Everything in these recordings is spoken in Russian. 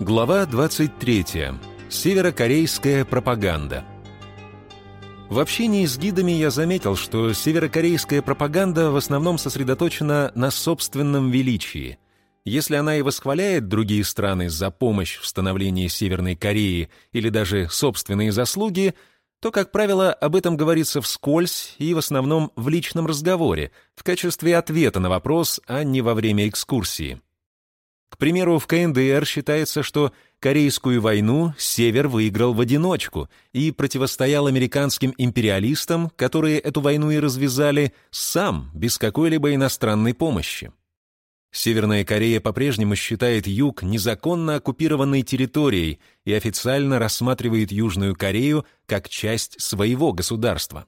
Глава 23. Северокорейская пропаганда. В общении с гидами я заметил, что северокорейская пропаганда в основном сосредоточена на собственном величии. Если она и восхваляет другие страны за помощь в становлении Северной Кореи или даже собственные заслуги, то, как правило, об этом говорится вскользь и в основном в личном разговоре, в качестве ответа на вопрос, а не во время экскурсии. К примеру, в КНДР считается, что Корейскую войну Север выиграл в одиночку и противостоял американским империалистам, которые эту войну и развязали, сам, без какой-либо иностранной помощи. Северная Корея по-прежнему считает Юг незаконно оккупированной территорией и официально рассматривает Южную Корею как часть своего государства.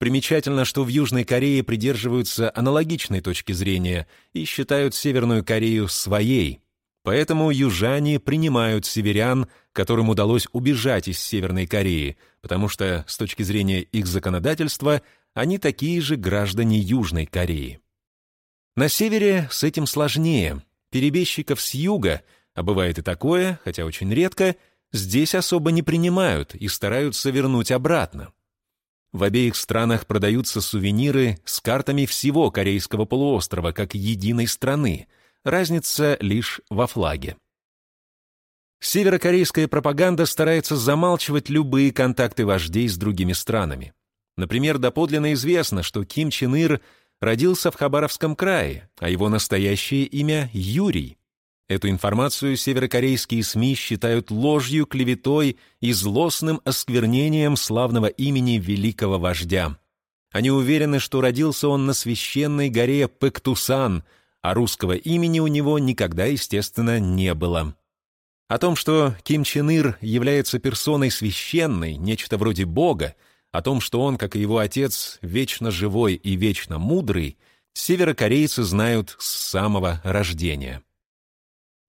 Примечательно, что в Южной Корее придерживаются аналогичной точки зрения и считают Северную Корею своей. Поэтому южане принимают северян, которым удалось убежать из Северной Кореи, потому что с точки зрения их законодательства они такие же граждане Южной Кореи. На севере с этим сложнее. Перебежчиков с юга, а бывает и такое, хотя очень редко, здесь особо не принимают и стараются вернуть обратно. В обеих странах продаются сувениры с картами всего Корейского полуострова как единой страны. Разница лишь во флаге. Северокорейская пропаганда старается замалчивать любые контакты вождей с другими странами. Например, доподлинно известно, что Ким Чен Ир родился в Хабаровском крае, а его настоящее имя — Юрий. Эту информацию северокорейские СМИ считают ложью, клеветой и злостным осквернением славного имени великого вождя. Они уверены, что родился он на священной горе Пектусан, а русского имени у него никогда, естественно, не было. О том, что Ким Чен Ир является персоной священной, нечто вроде Бога, о том, что он, как и его отец, вечно живой и вечно мудрый, северокорейцы знают с самого рождения.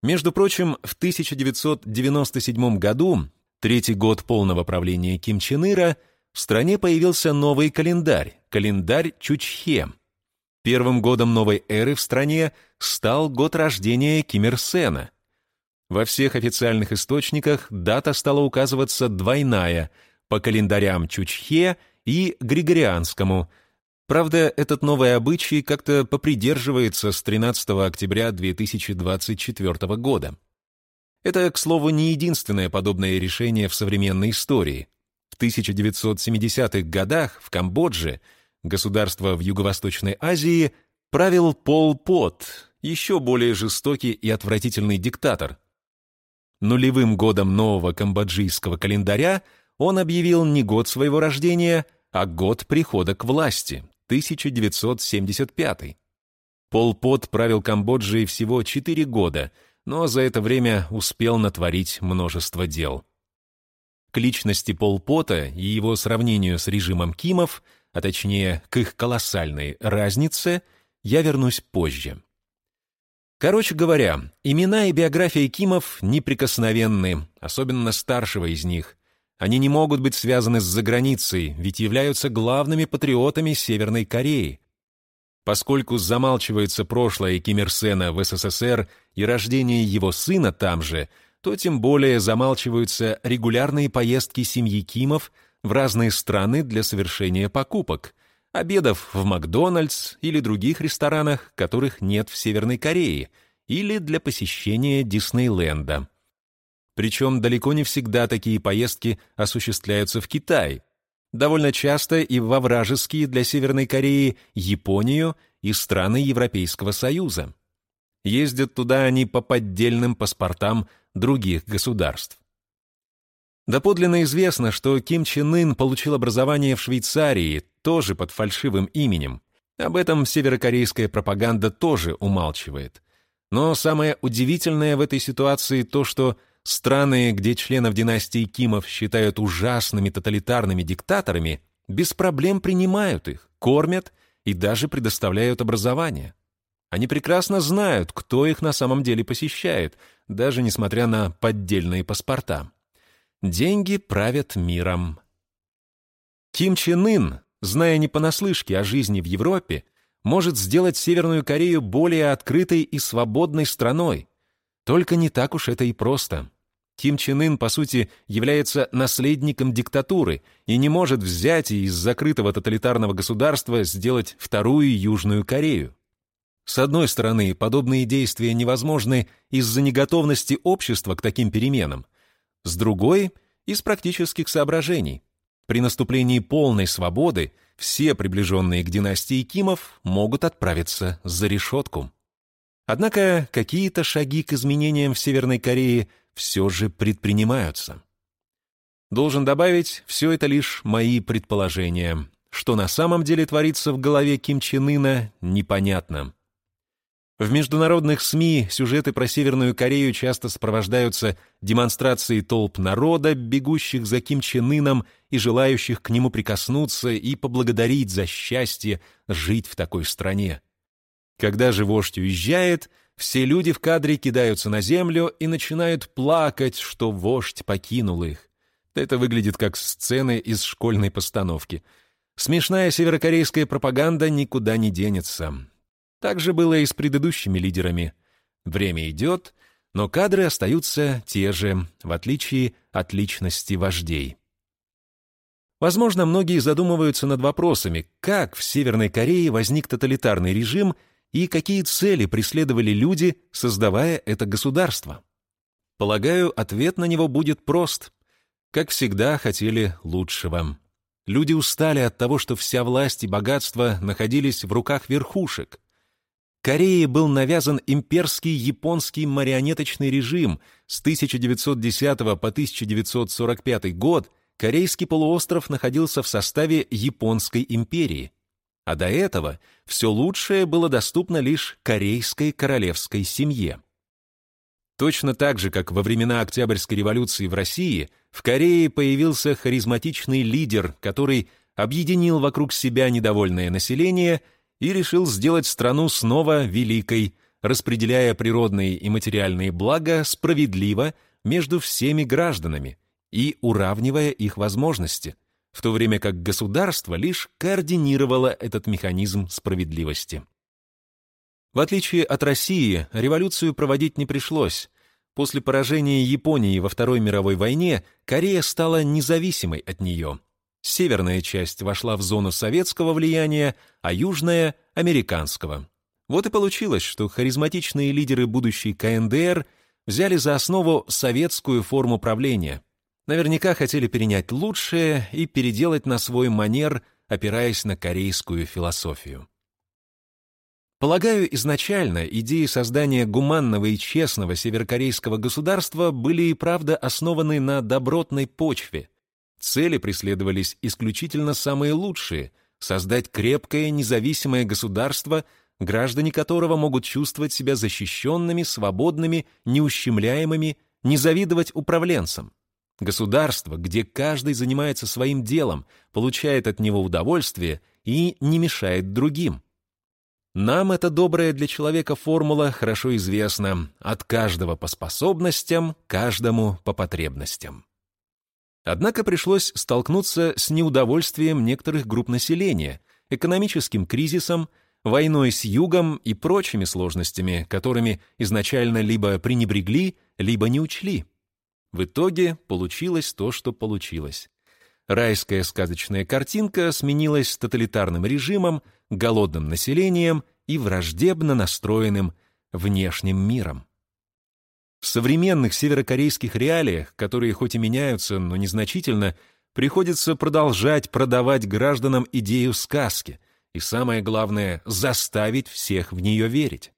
Между прочим, в 1997 году, третий год полного правления Ким Чен Ира, в стране появился новый календарь, календарь Чучхе. Первым годом новой эры в стране стал год рождения Ким Ир Сена. Во всех официальных источниках дата стала указываться двойная по календарям Чучхе и Григорианскому – Правда, этот новый обычай как-то попридерживается с 13 октября 2024 года. Это, к слову, не единственное подобное решение в современной истории. В 1970-х годах в Камбодже, государство в Юго-Восточной Азии, правил Пол Пот, еще более жестокий и отвратительный диктатор. Нулевым годом нового камбоджийского календаря он объявил не год своего рождения, а год прихода к власти, 1975. Пол Пот правил Камбоджей всего 4 года, но за это время успел натворить множество дел. К личности Пол Пота и его сравнению с режимом Кимов, а точнее к их колоссальной разнице, я вернусь позже. Короче говоря, имена и биография Кимов неприкосновенны, особенно старшего из них, они не могут быть связаны с заграницей, ведь являются главными патриотами Северной Кореи. Поскольку замалчивается прошлое Ким Ир Сена в СССР и рождение его сына там же, то тем более замалчиваются регулярные поездки семьи Кимов в разные страны для совершения покупок, обедов в Макдональдс или других ресторанах, которых нет в Северной Корее, или для посещения Диснейленда. Причем далеко не всегда такие поездки осуществляются в Китай. Довольно часто и во вражеские для Северной Кореи Японию и страны Европейского Союза. Ездят туда они по поддельным паспортам других государств. Доподлинно известно, что Ким Чен Ын получил образование в Швейцарии, тоже под фальшивым именем. Об этом северокорейская пропаганда тоже умалчивает. Но самое удивительное в этой ситуации то, что Страны, где членов династии Кимов считают ужасными тоталитарными диктаторами, без проблем принимают их, кормят и даже предоставляют образование. Они прекрасно знают, кто их на самом деле посещает, даже несмотря на поддельные паспорта. Деньги правят миром. Ким Чен Ын, зная не понаслышке о жизни в Европе, может сделать Северную Корею более открытой и свободной страной, Только не так уж это и просто. Ким Чен Ын, по сути, является наследником диктатуры и не может взять и из закрытого тоталитарного государства сделать вторую Южную Корею. С одной стороны, подобные действия невозможны из-за неготовности общества к таким переменам. С другой — из практических соображений. При наступлении полной свободы все приближенные к династии Кимов могут отправиться за решетку. Однако какие-то шаги к изменениям в Северной Корее все же предпринимаются. Должен добавить, все это лишь мои предположения. Что на самом деле творится в голове Ким Чен Ына, непонятно. В международных СМИ сюжеты про Северную Корею часто сопровождаются демонстрацией толп народа, бегущих за Ким Чен Ыном и желающих к нему прикоснуться и поблагодарить за счастье жить в такой стране. Когда же вождь уезжает, все люди в кадре кидаются на землю и начинают плакать, что вождь покинул их. Это выглядит как сцены из школьной постановки. Смешная северокорейская пропаганда никуда не денется. Так же было и с предыдущими лидерами. Время идет, но кадры остаются те же, в отличие от личности вождей. Возможно, многие задумываются над вопросами, как в Северной Корее возник тоталитарный режим – и какие цели преследовали люди, создавая это государство? Полагаю, ответ на него будет прост. Как всегда, хотели лучшего. Люди устали от того, что вся власть и богатство находились в руках верхушек. Корее был навязан имперский японский марионеточный режим. С 1910 по 1945 год Корейский полуостров находился в составе Японской империи а до этого все лучшее было доступно лишь корейской королевской семье. Точно так же, как во времена Октябрьской революции в России, в Корее появился харизматичный лидер, который объединил вокруг себя недовольное население и решил сделать страну снова великой, распределяя природные и материальные блага справедливо между всеми гражданами и уравнивая их возможности – в то время как государство лишь координировало этот механизм справедливости. В отличие от России, революцию проводить не пришлось. После поражения Японии во Второй мировой войне Корея стала независимой от нее. Северная часть вошла в зону советского влияния, а южная — американского. Вот и получилось, что харизматичные лидеры будущей КНДР взяли за основу советскую форму правления — Наверняка хотели перенять лучшее и переделать на свой манер, опираясь на корейскую философию. Полагаю, изначально идеи создания гуманного и честного северокорейского государства были и правда основаны на добротной почве. Цели преследовались исключительно самые лучшие — создать крепкое независимое государство, граждане которого могут чувствовать себя защищенными, свободными, неущемляемыми, не завидовать управленцам. Государство, где каждый занимается своим делом, получает от него удовольствие и не мешает другим. Нам эта добрая для человека формула хорошо известна от каждого по способностям, каждому по потребностям. Однако пришлось столкнуться с неудовольствием некоторых групп населения, экономическим кризисом, войной с югом и прочими сложностями, которыми изначально либо пренебрегли, либо не учли. В итоге получилось то, что получилось. Райская сказочная картинка сменилась тоталитарным режимом, голодным населением и враждебно настроенным внешним миром. В современных северокорейских реалиях, которые хоть и меняются, но незначительно, приходится продолжать продавать гражданам идею сказки и, самое главное, заставить всех в нее верить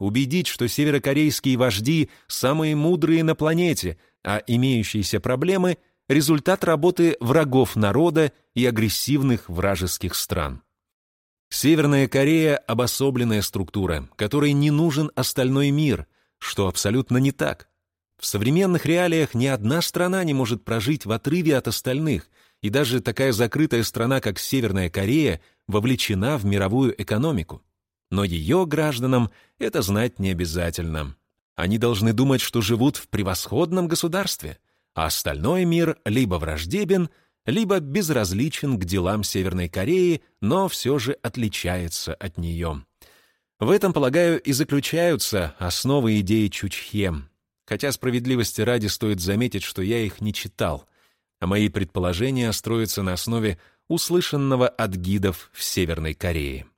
убедить, что северокорейские вожди самые мудрые на планете, а имеющиеся проблемы — результат работы врагов народа и агрессивных вражеских стран. Северная Корея — обособленная структура, которой не нужен остальной мир, что абсолютно не так. В современных реалиях ни одна страна не может прожить в отрыве от остальных, и даже такая закрытая страна, как Северная Корея, вовлечена в мировую экономику. Но ее гражданам это знать не обязательно. Они должны думать, что живут в превосходном государстве, а остальной мир либо враждебен, либо безразличен к делам Северной Кореи, но все же отличается от нее. В этом, полагаю, и заключаются основы идеи Чучхе, хотя справедливости ради стоит заметить, что я их не читал, а мои предположения строятся на основе услышанного от гидов в Северной Корее.